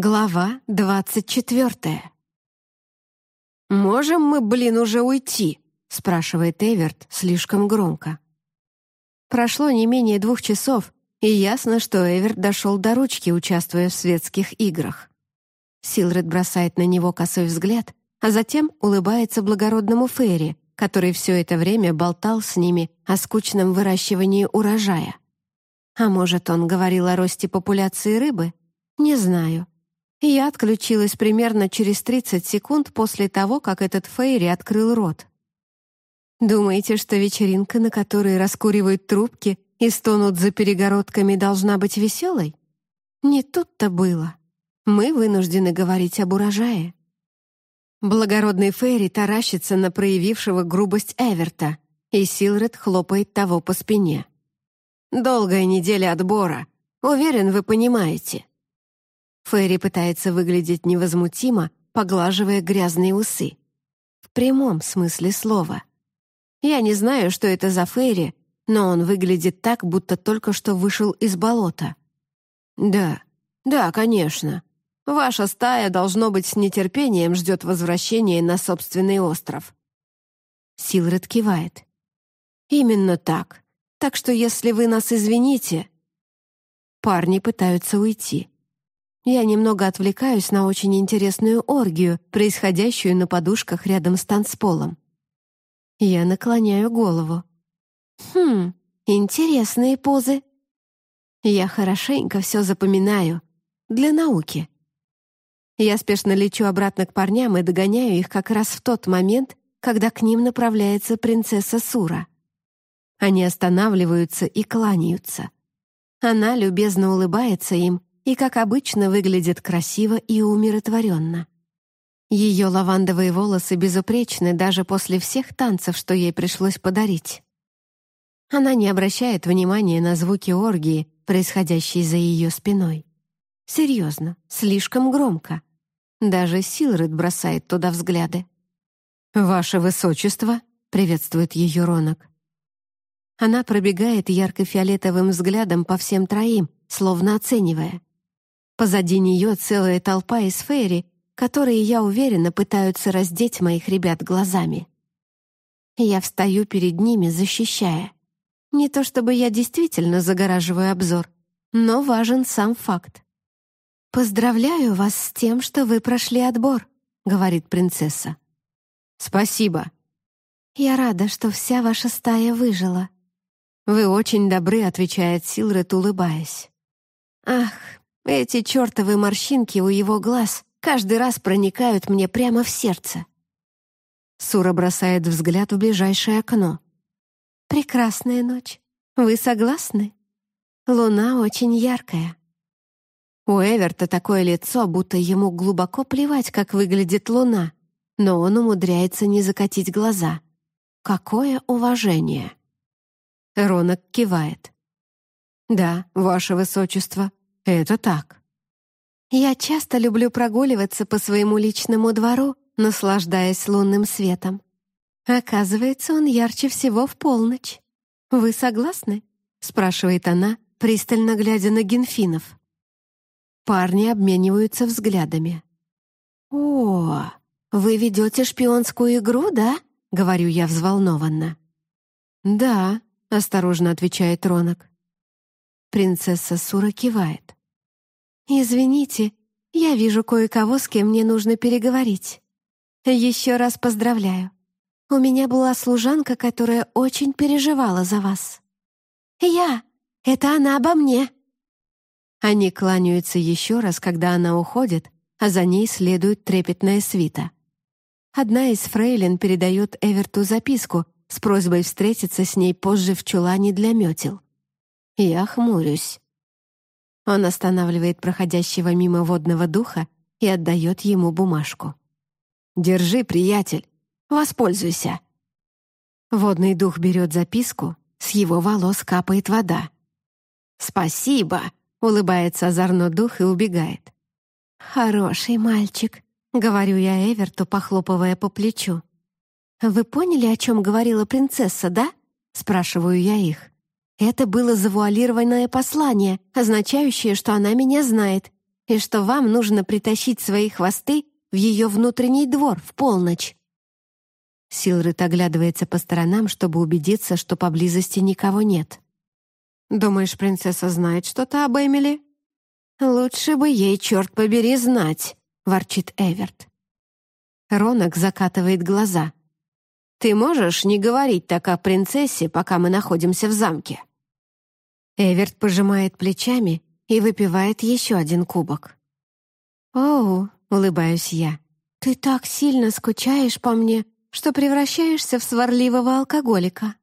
Глава двадцать четвертая. «Можем мы, блин, уже уйти?» — спрашивает Эверт слишком громко. Прошло не менее двух часов, и ясно, что Эверт дошел до ручки, участвуя в светских играх. Силред бросает на него косой взгляд, а затем улыбается благородному Ферри, который все это время болтал с ними о скучном выращивании урожая. А может, он говорил о росте популяции рыбы? Не знаю. Я отключилась примерно через 30 секунд после того, как этот Фейри открыл рот. Думаете, что вечеринка, на которой раскуривают трубки и стонут за перегородками, должна быть веселой? Не тут-то было. Мы вынуждены говорить об урожае. Благородный Фейри таращится на проявившего грубость Эверта, и Силред хлопает того по спине. «Долгая неделя отбора. Уверен, вы понимаете. Фэри пытается выглядеть невозмутимо, поглаживая грязные усы. В прямом смысле слова. Я не знаю, что это за Фэри, но он выглядит так, будто только что вышел из болота. Да, да, конечно. Ваша стая, должно быть, с нетерпением ждет возвращения на собственный остров. Силред кивает. Именно так. Так что если вы нас извините... Парни пытаются уйти. Я немного отвлекаюсь на очень интересную оргию, происходящую на подушках рядом с танцполом. Я наклоняю голову. Хм, интересные позы. Я хорошенько все запоминаю. Для науки. Я спешно лечу обратно к парням и догоняю их как раз в тот момент, когда к ним направляется принцесса Сура. Они останавливаются и кланяются. Она любезно улыбается им, и, как обычно, выглядит красиво и умиротворенно. Ее лавандовые волосы безупречны даже после всех танцев, что ей пришлось подарить. Она не обращает внимания на звуки оргии, происходящие за ее спиной. Серьезно, слишком громко. Даже Силред бросает туда взгляды. «Ваше Высочество!» — приветствует ее Ронок. Она пробегает ярко-фиолетовым взглядом по всем троим, словно оценивая. Позади нее целая толпа из фейри, которые, я уверена, пытаются раздеть моих ребят глазами. Я встаю перед ними, защищая. Не то чтобы я действительно загораживаю обзор, но важен сам факт. «Поздравляю вас с тем, что вы прошли отбор», — говорит принцесса. «Спасибо». «Я рада, что вся ваша стая выжила». «Вы очень добры», — отвечает Силред, улыбаясь. «Ах, эти чертовы морщинки у его глаз каждый раз проникают мне прямо в сердце. Сура бросает взгляд в ближайшее окно. «Прекрасная ночь. Вы согласны? Луна очень яркая». У Эверта такое лицо, будто ему глубоко плевать, как выглядит луна, но он умудряется не закатить глаза. Какое уважение! Ронок кивает. «Да, ваше высочество, это так. Я часто люблю прогуливаться по своему личному двору, наслаждаясь лунным светом. Оказывается, он ярче всего в полночь. Вы согласны? спрашивает она, пристально глядя на Генфинов. Парни обмениваются взглядами. «О, вы ведете шпионскую игру, да?» — говорю я взволнованно. «Да», — осторожно отвечает Ронок. Принцесса Сура кивает. «Извините, я вижу кое-кого, с кем мне нужно переговорить. Еще раз поздравляю. У меня была служанка, которая очень переживала за вас. Я! Это она обо мне!» Они кланяются еще раз, когда она уходит, а за ней следует трепетная свита. Одна из фрейлин передает Эверту записку с просьбой встретиться с ней позже в чулане для метел. Я хмурюсь. Он останавливает проходящего мимо водного духа и отдает ему бумажку. «Держи, приятель, воспользуйся». Водный дух берет записку, с его волос капает вода. «Спасибо», — улыбается озорно дух и убегает. «Хороший мальчик», — говорю я Эверту, похлопывая по плечу. «Вы поняли, о чем говорила принцесса, да?» — спрашиваю я их. Это было завуалированное послание, означающее, что она меня знает, и что вам нужно притащить свои хвосты в ее внутренний двор в полночь. Силред оглядывается по сторонам, чтобы убедиться, что поблизости никого нет. «Думаешь, принцесса знает что-то об Эмили?» «Лучше бы ей, черт побери, знать», — ворчит Эверт. Ронок закатывает глаза. «Ты можешь не говорить так о принцессе, пока мы находимся в замке?» Эверт пожимает плечами и выпивает еще один кубок. «Оу», — улыбаюсь я, — «ты так сильно скучаешь по мне, что превращаешься в сварливого алкоголика».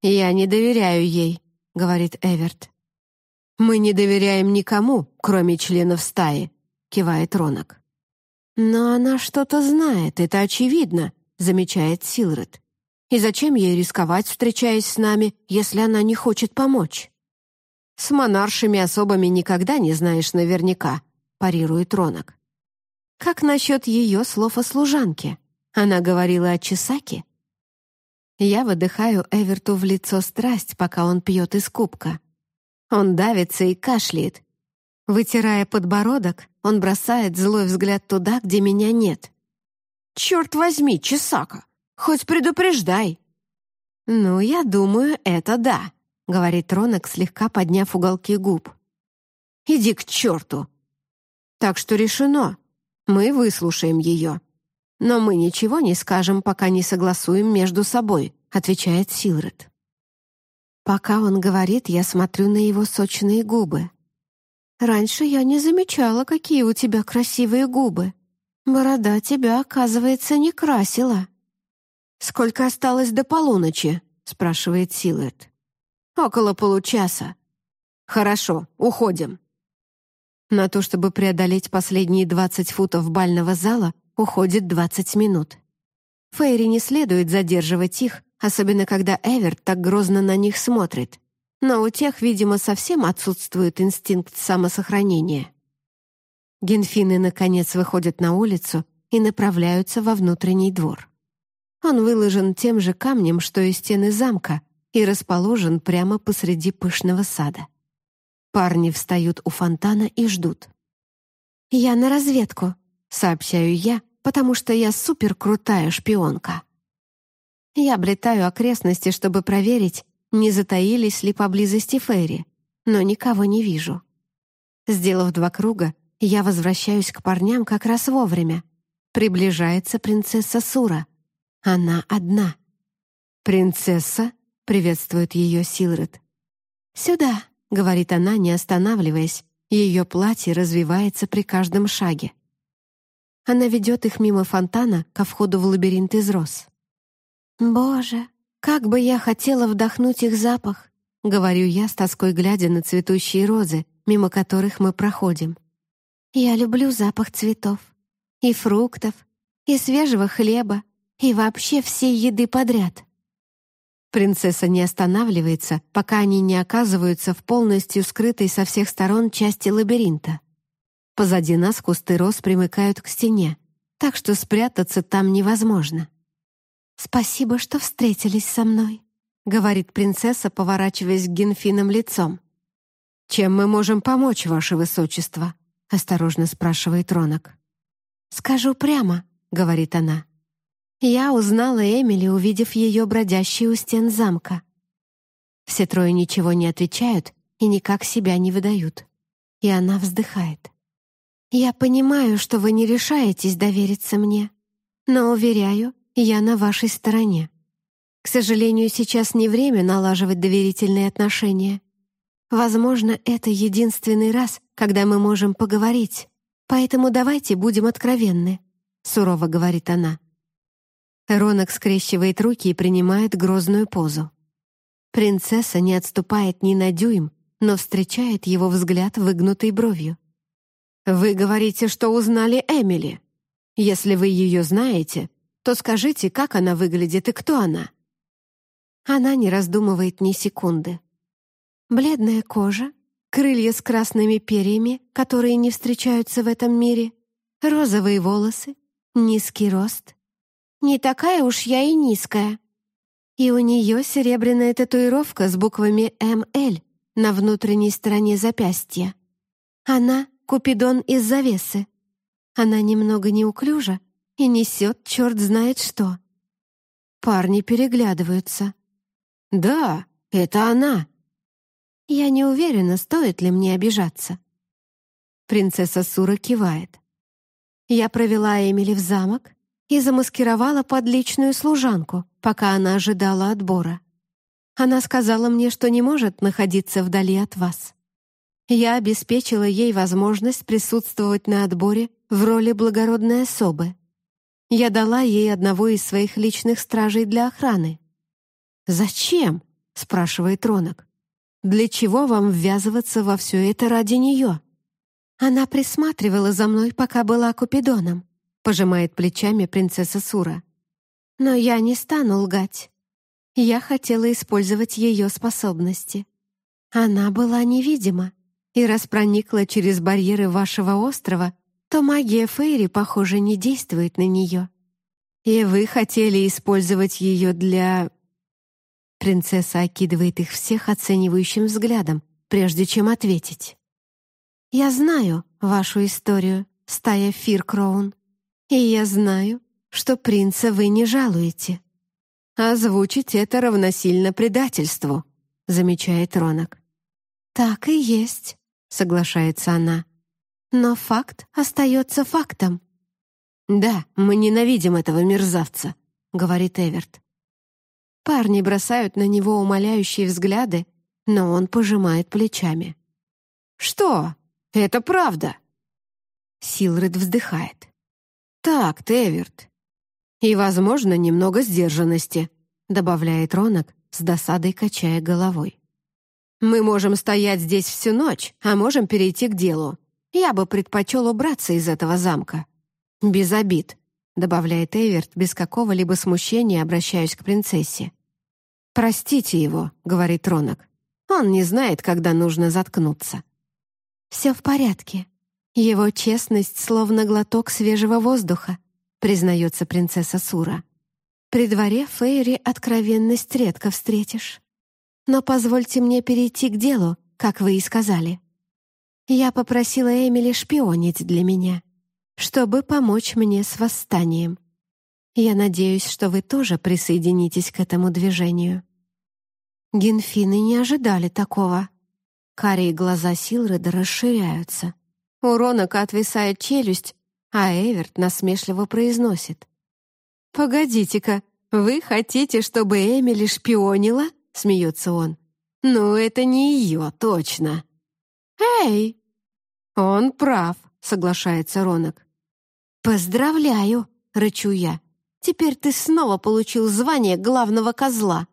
«Я не доверяю ей», — говорит Эверт. «Мы не доверяем никому, кроме членов стаи», — кивает Ронок. «Но она что-то знает, это очевидно», — замечает Силред. «И зачем ей рисковать, встречаясь с нами, если она не хочет помочь?» «С монаршими особами никогда не знаешь наверняка», — парирует Ронок. «Как насчет ее слов о служанке? Она говорила о Чесаке?» Я выдыхаю Эверту в лицо страсть, пока он пьет из кубка. Он давится и кашляет. Вытирая подбородок, он бросает злой взгляд туда, где меня нет. «Черт возьми, Чесака! Хоть предупреждай!» «Ну, я думаю, это да», — говорит Ронок, слегка подняв уголки губ. «Иди к черту!» «Так что решено. Мы выслушаем ее. «Но мы ничего не скажем, пока не согласуем между собой», — отвечает Силред. Пока он говорит, я смотрю на его сочные губы. «Раньше я не замечала, какие у тебя красивые губы. Борода тебя, оказывается, не красила». «Сколько осталось до полуночи?» — спрашивает Силред. «Около получаса». «Хорошо, уходим». На то, чтобы преодолеть последние 20 футов бального зала, уходит 20 минут. Фейри не следует задерживать их, особенно когда Эверт так грозно на них смотрит. Но у тех, видимо, совсем отсутствует инстинкт самосохранения. Генфины, наконец, выходят на улицу и направляются во внутренний двор. Он выложен тем же камнем, что и стены замка, и расположен прямо посреди пышного сада. Парни встают у фонтана и ждут. «Я на разведку», сообщаю я, потому что я суперкрутая шпионка. Я облетаю окрестности, чтобы проверить, не затаились ли поблизости Ферри, но никого не вижу. Сделав два круга, я возвращаюсь к парням как раз вовремя. Приближается принцесса Сура. Она одна. «Принцесса?» — приветствует ее Силред. «Сюда», — говорит она, не останавливаясь. Ее платье развивается при каждом шаге. Она ведет их мимо фонтана ко входу в лабиринт из роз. «Боже, как бы я хотела вдохнуть их запах!» — говорю я с тоской глядя на цветущие розы, мимо которых мы проходим. «Я люблю запах цветов, и фруктов, и свежего хлеба, и вообще всей еды подряд». Принцесса не останавливается, пока они не оказываются в полностью скрытой со всех сторон части лабиринта. Позади нас кусты роз примыкают к стене, так что спрятаться там невозможно. «Спасибо, что встретились со мной», — говорит принцесса, поворачиваясь к Генфинам лицом. «Чем мы можем помочь, ваше высочество?» — осторожно спрашивает Ронок. «Скажу прямо», — говорит она. «Я узнала Эмили, увидев ее бродящей у стен замка». Все трое ничего не отвечают и никак себя не выдают. И она вздыхает. «Я понимаю, что вы не решаетесь довериться мне, но, уверяю, я на вашей стороне. К сожалению, сейчас не время налаживать доверительные отношения. Возможно, это единственный раз, когда мы можем поговорить, поэтому давайте будем откровенны», — сурово говорит она. Ронок скрещивает руки и принимает грозную позу. Принцесса не отступает ни на дюйм, но встречает его взгляд выгнутой бровью. «Вы говорите, что узнали Эмили. Если вы ее знаете, то скажите, как она выглядит и кто она». Она не раздумывает ни секунды. Бледная кожа, крылья с красными перьями, которые не встречаются в этом мире, розовые волосы, низкий рост. Не такая уж я и низкая. И у нее серебряная татуировка с буквами «МЛ» на внутренней стороне запястья. Она Купидон из завесы. Она немного неуклюжа и несет черт знает что. Парни переглядываются. «Да, это она!» Я не уверена, стоит ли мне обижаться. Принцесса Сура кивает. Я провела Эмили в замок и замаскировала под личную служанку, пока она ожидала отбора. Она сказала мне, что не может находиться вдали от вас. Я обеспечила ей возможность присутствовать на отборе в роли благородной особы. Я дала ей одного из своих личных стражей для охраны. «Зачем?» — спрашивает Ронок. «Для чего вам ввязываться во все это ради нее?» «Она присматривала за мной, пока была Купидоном», — пожимает плечами принцесса Сура. «Но я не стану лгать. Я хотела использовать ее способности. Она была невидима, и раз проникла через барьеры вашего острова, то магия Фейри, похоже, не действует на нее. И вы хотели использовать ее для...» Принцесса окидывает их всех оценивающим взглядом, прежде чем ответить. «Я знаю вашу историю, стая Фиркроун, и я знаю, что принца вы не жалуете. «Озвучить это равносильно предательству», — замечает Ронок. «Так и есть», — соглашается она. «Но факт остается фактом». «Да, мы ненавидим этого мерзавца», — говорит Эверт. Парни бросают на него умоляющие взгляды, но он пожимает плечами. «Что? Это правда!» Силред вздыхает. «Так, Теверт, и, возможно, немного сдержанности», — добавляет Ронок, с досадой качая головой. «Мы можем стоять здесь всю ночь, а можем перейти к делу. Я бы предпочел убраться из этого замка». «Без обид», — добавляет Эверт, без какого-либо смущения обращаясь к принцессе. «Простите его», — говорит Ронок. «Он не знает, когда нужно заткнуться». «Все в порядке. Его честность словно глоток свежего воздуха признается принцесса Сура. При дворе Фейри откровенность редко встретишь. Но позвольте мне перейти к делу, как вы и сказали. Я попросила Эмили шпионить для меня, чтобы помочь мне с восстанием. Я надеюсь, что вы тоже присоединитесь к этому движению. Генфины не ожидали такого. Карие глаза Силреда расширяются. У Ронака отвисает челюсть, а Эверт насмешливо произносит. «Погодите-ка, вы хотите, чтобы Эмили шпионила?» — смеется он. «Ну, это не ее, точно». «Эй!» «Он прав», — соглашается Ронок. «Поздравляю!» — рычу я. «Теперь ты снова получил звание главного козла.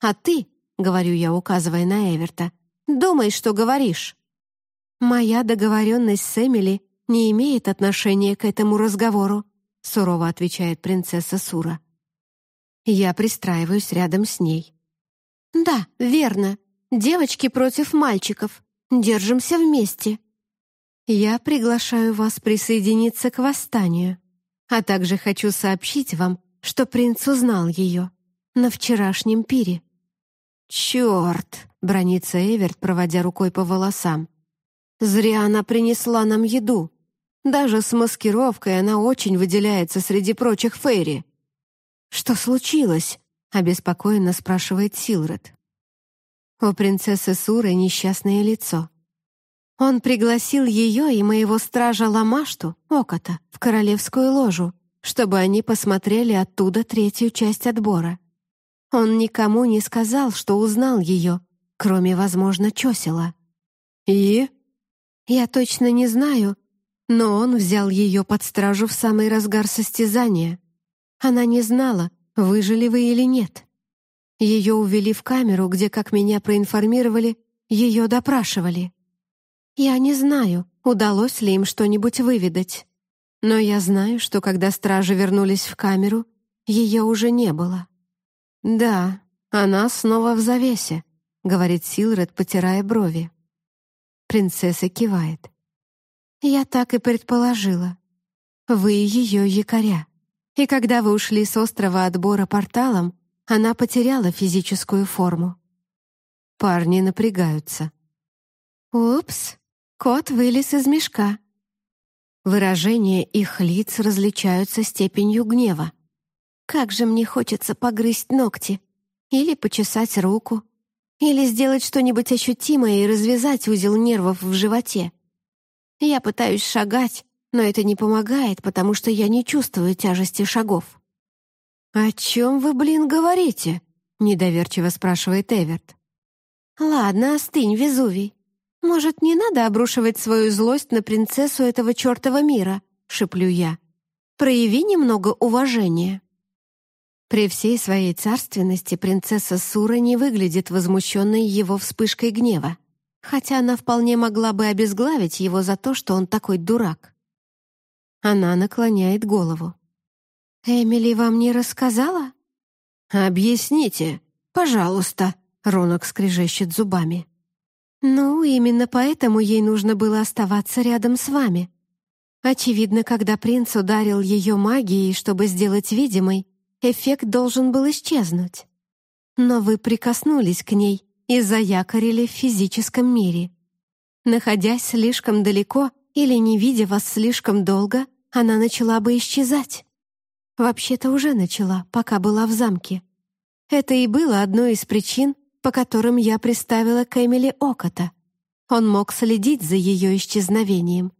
А ты, — говорю я, указывая на Эверта, — думай, что говоришь». Моя договоренность с Эмили не имеет отношения к этому разговору», — сурово отвечает принцесса Сура. Я пристраиваюсь рядом с ней. «Да, верно. Девочки против мальчиков. Держимся вместе. Я приглашаю вас присоединиться к восстанию, а также хочу сообщить вам, что принц узнал ее на вчерашнем пире». «Черт!» — бронится Эверт, проводя рукой по волосам. «Зря она принесла нам еду. Даже с маскировкой она очень выделяется среди прочих Фейри. «Что случилось?» — обеспокоенно спрашивает Силред. У принцессы Суры несчастное лицо. Он пригласил ее и моего стража Ламашту, Окота, в королевскую ложу, чтобы они посмотрели оттуда третью часть отбора. Он никому не сказал, что узнал ее, кроме, возможно, Чосела. «И?» «Я точно не знаю, но он взял ее под стражу в самый разгар состязания. Она не знала, выжили вы или нет. Ее увели в камеру, где, как меня проинформировали, ее допрашивали. Я не знаю, удалось ли им что-нибудь выведать. Но я знаю, что когда стражи вернулись в камеру, ее уже не было. «Да, она снова в завесе», — говорит Силред, потирая брови. Принцесса кивает. Я так и предположила. Вы ее якоря. И когда вы ушли с острова отбора порталом, она потеряла физическую форму. Парни напрягаются. «Упс, Кот вылез из мешка. Выражения их лиц различаются степенью гнева. Как же мне хочется погрызть ногти. Или почесать руку. Или сделать что-нибудь ощутимое и развязать узел нервов в животе. Я пытаюсь шагать, но это не помогает, потому что я не чувствую тяжести шагов. «О чем вы, блин, говорите?» — недоверчиво спрашивает Эверт. «Ладно, остынь, Везувий. Может, не надо обрушивать свою злость на принцессу этого чертова мира?» — шеплю я. «Прояви немного уважения». При всей своей царственности принцесса Сура не выглядит возмущенной его вспышкой гнева, хотя она вполне могла бы обезглавить его за то, что он такой дурак. Она наклоняет голову. «Эмили вам не рассказала?» «Объясните, пожалуйста», — Ронок скрежещет зубами. «Ну, именно поэтому ей нужно было оставаться рядом с вами. Очевидно, когда принц ударил ее магией, чтобы сделать видимой, эффект должен был исчезнуть. Но вы прикоснулись к ней и заякорили в физическом мире. Находясь слишком далеко или не видя вас слишком долго, она начала бы исчезать. Вообще-то уже начала, пока была в замке. Это и было одной из причин, по которым я приставила к Эмили Окота. Он мог следить за ее исчезновением.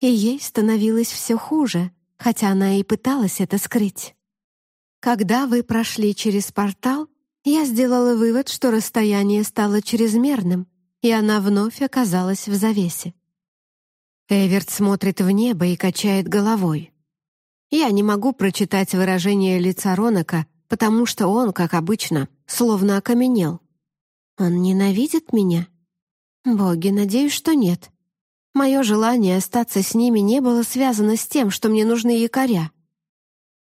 И ей становилось все хуже, хотя она и пыталась это скрыть. Когда вы прошли через портал, я сделала вывод, что расстояние стало чрезмерным, и она вновь оказалась в завесе. Эверт смотрит в небо и качает головой. Я не могу прочитать выражение лица Ронака, потому что он, как обычно, словно окаменел. Он ненавидит меня? Боги, надеюсь, что нет. Мое желание остаться с ними не было связано с тем, что мне нужны якоря.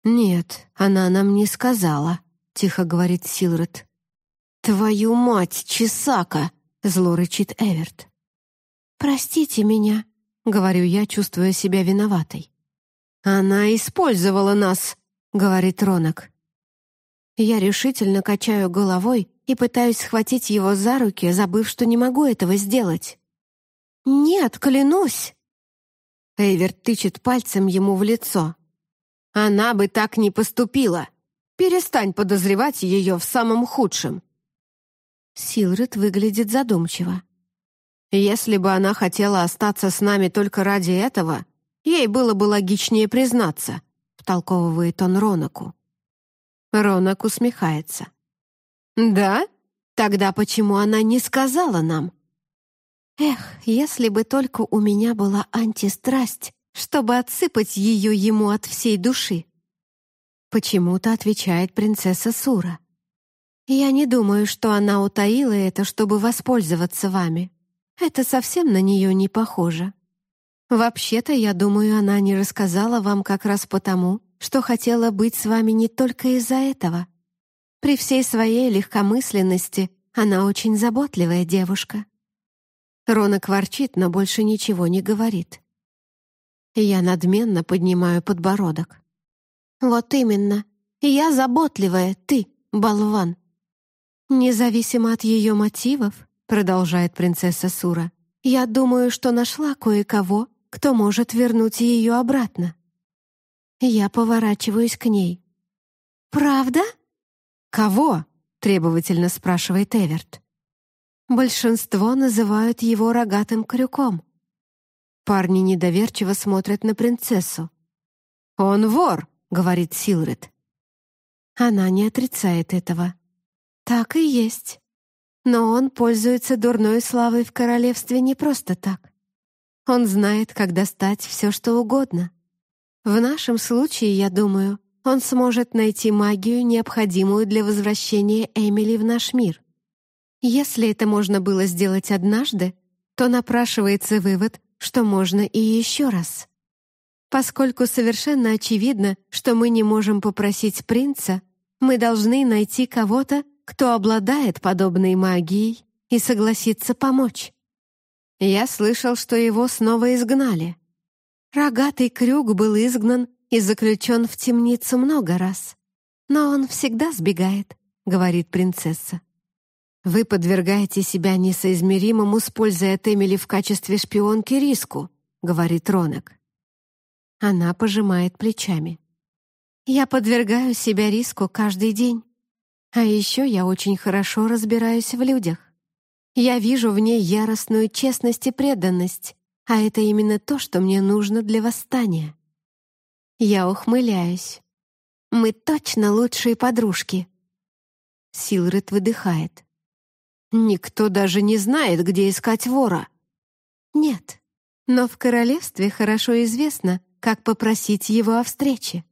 «Нет, она нам не сказала», — тихо говорит Силред. «Твою мать, Чесака!» — зло рычит Эверт. «Простите меня», — говорю я, чувствуя себя виноватой. «Она использовала нас», — говорит Ронок. Я решительно качаю головой и пытаюсь схватить его за руки, забыв, что не могу этого сделать. «Нет, клянусь!» Эверт тычет пальцем ему в лицо. Она бы так не поступила. Перестань подозревать ее в самом худшем. Силред выглядит задумчиво. Если бы она хотела остаться с нами только ради этого, ей было бы логичнее признаться, втолковывает он Ронаку. Ронак усмехается. «Да? Тогда почему она не сказала нам?» «Эх, если бы только у меня была антистрасть, чтобы отсыпать ее ему от всей души. Почему-то отвечает принцесса Сура. Я не думаю, что она утаила это, чтобы воспользоваться вами. Это совсем на нее не похоже. Вообще-то, я думаю, она не рассказала вам как раз потому, что хотела быть с вами не только из-за этого. При всей своей легкомысленности она очень заботливая девушка. Ронок ворчит, но больше ничего не говорит. Я надменно поднимаю подбородок. «Вот именно. Я заботливая, ты, болван». «Независимо от ее мотивов», — продолжает принцесса Сура, «я думаю, что нашла кое-кого, кто может вернуть ее обратно». Я поворачиваюсь к ней. «Правда?» «Кого?» — требовательно спрашивает Эверт. Большинство называют его рогатым крюком. Парни недоверчиво смотрят на принцессу. «Он вор», — говорит Силред. Она не отрицает этого. Так и есть. Но он пользуется дурной славой в королевстве не просто так. Он знает, как достать все, что угодно. В нашем случае, я думаю, он сможет найти магию, необходимую для возвращения Эмили в наш мир. Если это можно было сделать однажды, то напрашивается вывод, что можно и еще раз. Поскольку совершенно очевидно, что мы не можем попросить принца, мы должны найти кого-то, кто обладает подобной магией и согласится помочь. Я слышал, что его снова изгнали. Рогатый крюк был изгнан и заключен в темницу много раз. Но он всегда сбегает, говорит принцесса. Вы подвергаете себя несоизмеримому от Эмили в качестве шпионки риску, говорит Ронок. Она пожимает плечами. Я подвергаю себя риску каждый день. А еще я очень хорошо разбираюсь в людях. Я вижу в ней яростную честность и преданность, а это именно то, что мне нужно для восстания. Я ухмыляюсь. Мы точно лучшие подружки. Силред выдыхает. Никто даже не знает, где искать вора. Нет, но в королевстве хорошо известно, как попросить его о встрече.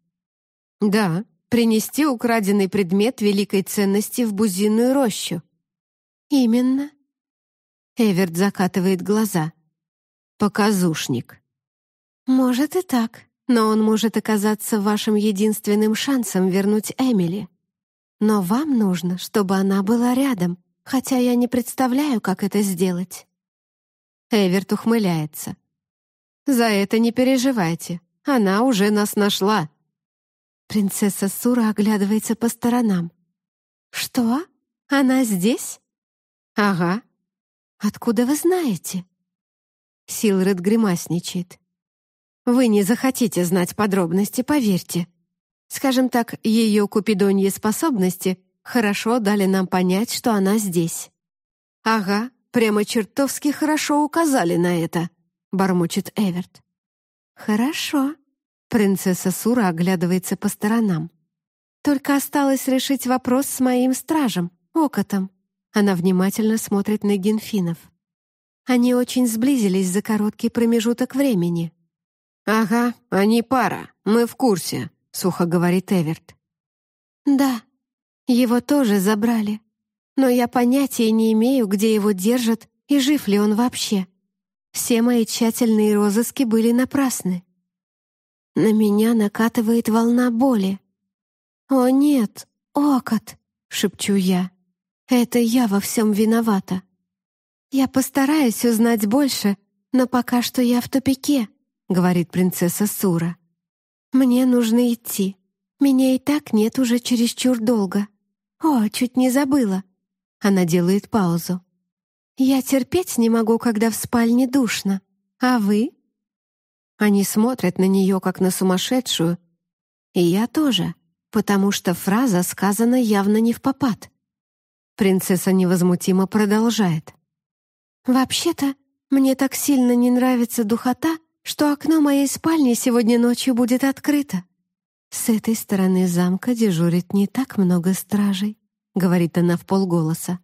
Да, принести украденный предмет великой ценности в бузинную рощу. Именно. Эверт закатывает глаза. Показушник. Может и так, но он может оказаться вашим единственным шансом вернуть Эмили. Но вам нужно, чтобы она была рядом, хотя я не представляю, как это сделать. Эверт ухмыляется. «За это не переживайте. Она уже нас нашла. Принцесса Сура оглядывается по сторонам. «Что? Она здесь?» «Ага». «Откуда вы знаете?» Силред гримасничает. «Вы не захотите знать подробности, поверьте. Скажем так, ее купидоньи способности хорошо дали нам понять, что она здесь». «Ага, прямо чертовски хорошо указали на это», — бормочет Эверт. «Хорошо», Принцесса Сура оглядывается по сторонам. «Только осталось решить вопрос с моим стражем, Окотом». Она внимательно смотрит на генфинов. Они очень сблизились за короткий промежуток времени. «Ага, они пара, мы в курсе», — сухо говорит Эверт. «Да, его тоже забрали. Но я понятия не имею, где его держат и жив ли он вообще. Все мои тщательные розыски были напрасны. На меня накатывает волна боли. «О нет, Окот!» — шепчу я. «Это я во всем виновата. Я постараюсь узнать больше, но пока что я в тупике», — говорит принцесса Сура. «Мне нужно идти. Меня и так нет уже чересчур долго. О, чуть не забыла». Она делает паузу. «Я терпеть не могу, когда в спальне душно. А вы?» Они смотрят на нее, как на сумасшедшую. И я тоже, потому что фраза сказана явно не в попад. Принцесса невозмутимо продолжает. «Вообще-то, мне так сильно не нравится духота, что окно моей спальни сегодня ночью будет открыто. С этой стороны замка дежурит не так много стражей», — говорит она в полголоса.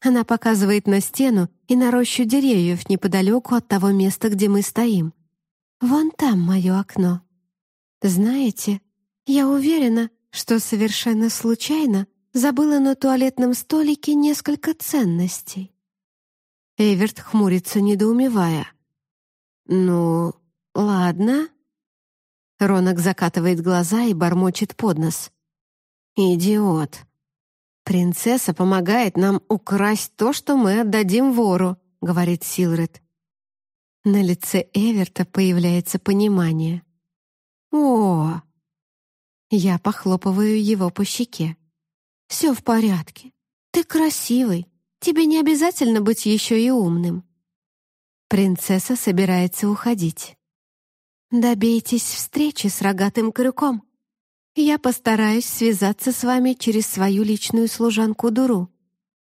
Она показывает на стену и на рощу деревьев неподалеку от того места, где мы стоим. Вон там мое окно. Знаете, я уверена, что совершенно случайно забыла на туалетном столике несколько ценностей. Эверт хмурится, недоумевая. «Ну, ладно». Ронок закатывает глаза и бормочет под нос. «Идиот. Принцесса помогает нам украсть то, что мы отдадим вору», — говорит Силред. На лице Эверта появляется понимание. «О!» Я похлопываю его по щеке. «Все в порядке. Ты красивый. Тебе не обязательно быть еще и умным». Принцесса собирается уходить. «Добейтесь встречи с рогатым крюком. Я постараюсь связаться с вами через свою личную служанку Дуру.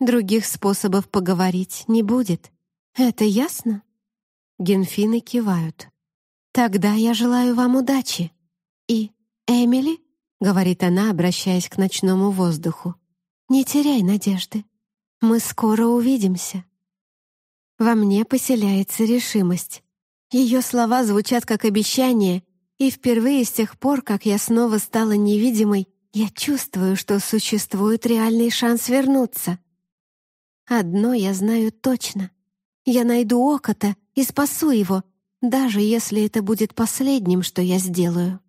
Других способов поговорить не будет. Это ясно?» Генфины кивают. «Тогда я желаю вам удачи. И, Эмили, — говорит она, обращаясь к ночному воздуху, — не теряй надежды. Мы скоро увидимся». Во мне поселяется решимость. Ее слова звучат как обещание, и впервые с тех пор, как я снова стала невидимой, я чувствую, что существует реальный шанс вернуться. Одно я знаю точно. Я найду Окота и спасу его, даже если это будет последним, что я сделаю.